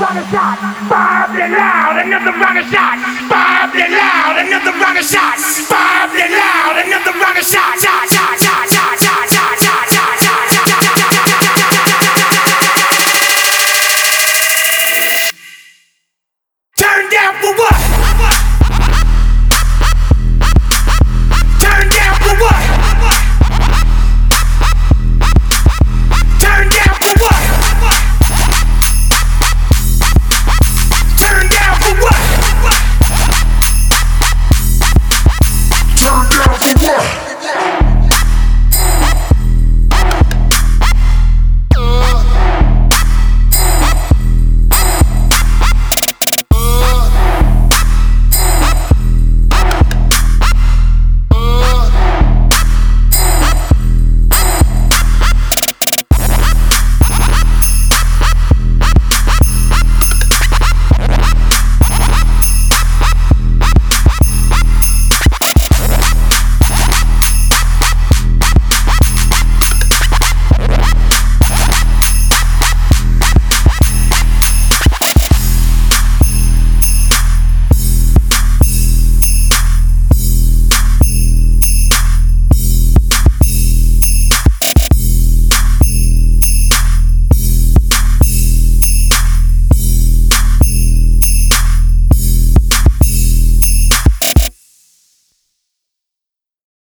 fire up loud, another fire up loud, another fire up loud, another. Turn down for what?